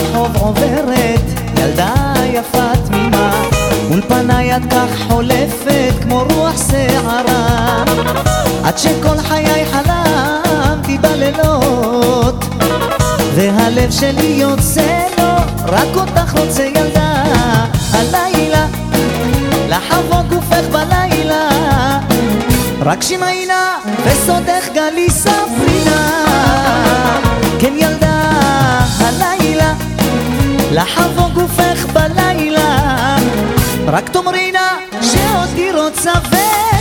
ברחוב עוברת, ילדה יפה תמימה, מול פניי את כך חולפת כמו רוח שערה, עד שכל חיי חלמתי בלילות, והלב שלי יוצא לו, רק אותך רוצה ילדה, הלילה, לחבוק גופך בלילה, רק שמעינה וסודך גלי ספרינה, לחבוק גופך בלילה, רק תאמרי נא שאותי רוצה ודי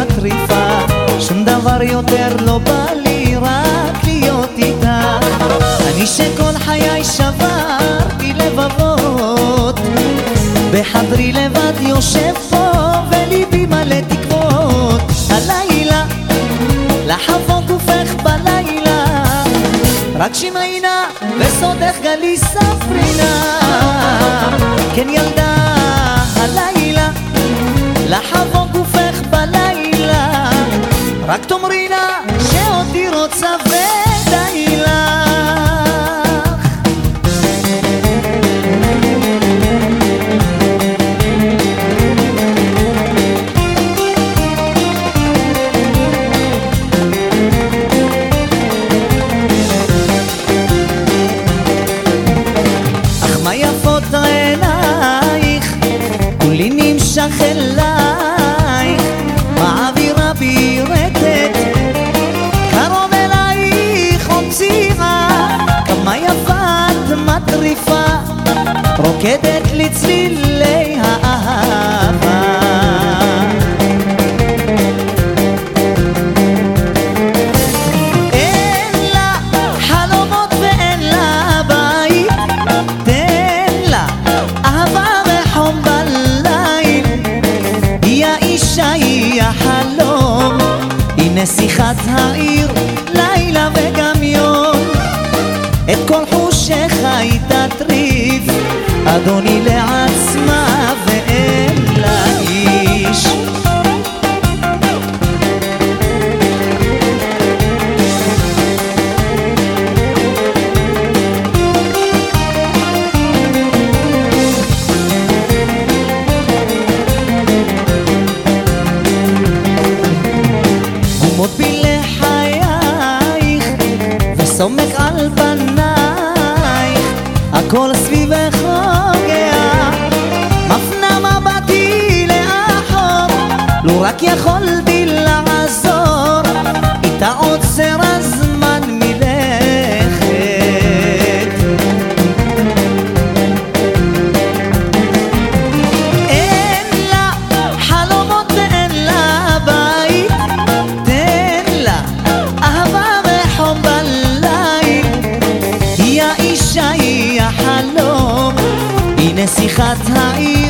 מטריפה, שום דבר יותר לא בא לי, רק להיות איתך. אני שכל חיי שברתי לבבות, בחדרי לבד יושב פה, וליבי מלא תקוות. הלילה, לחבוק גופך בלילה, רק שמעינה וסודך גלי ספרינה. כן ילדה הלילה, לחבוק גופך רק תאמרי נא שאותי רוצה ודי רוקדת לצלילי האהבה. אין לה חלומות ואין לה בית, תן לה אהבה וחום בליל. היא האישה, היא החלום, היא נסיכת העיר, לילה וגם אדוני לעצמה ואין לה איש. הוא רק יכולתי לעזור איתה עוצר הזמן מלכת אין לה חלומות ואין לה בית, תן לה אהבה וחום בליל. היא האישה, היא החלום, היא נסיכת העיר,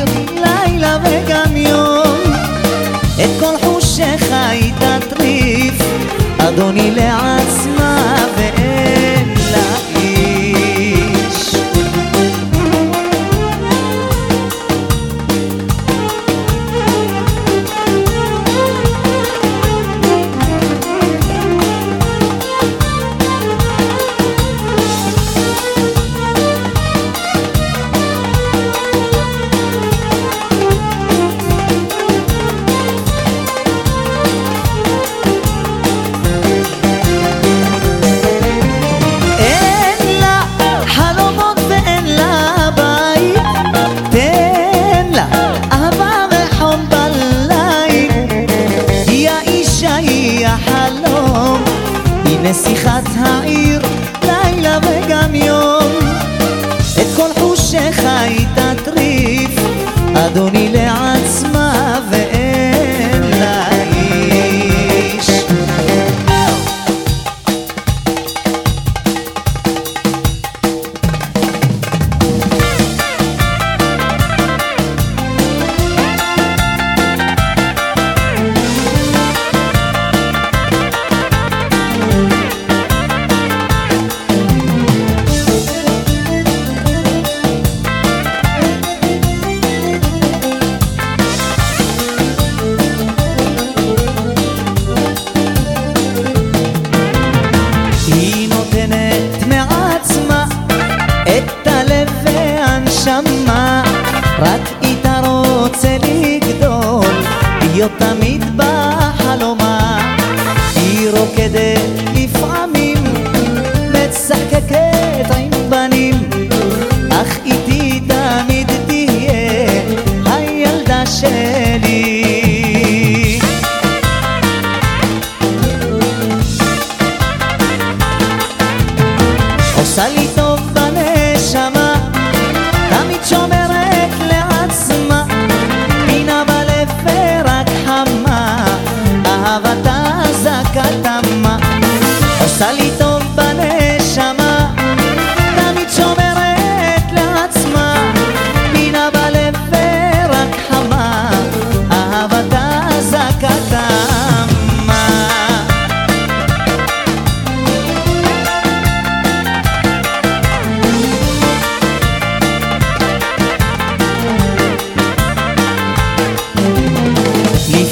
נסיכת העיר, לילה וגם יום. את כל חושך היא תטריף, אדוני ל... לא תמיד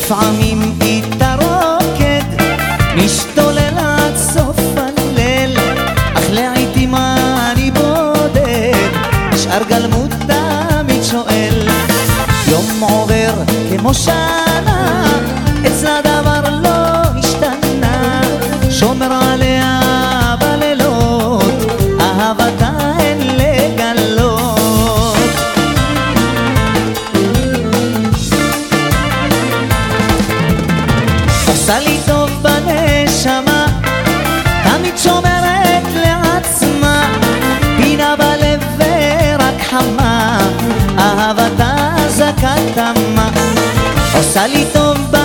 לפעמים איתה רוקד, משתולל עד סוף הליל, אך לעיתים אני בודד, נשאר גלמות תמיד שואל. יום עובר כמו שנה, אצלה דבר לא השתנה, שומר עליה Salitong ba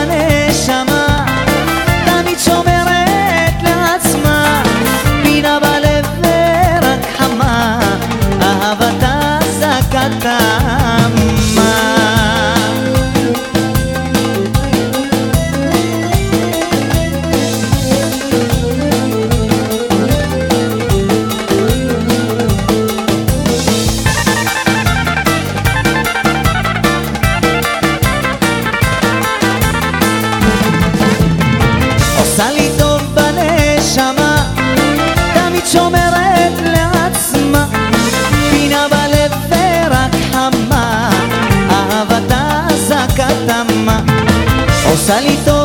Salito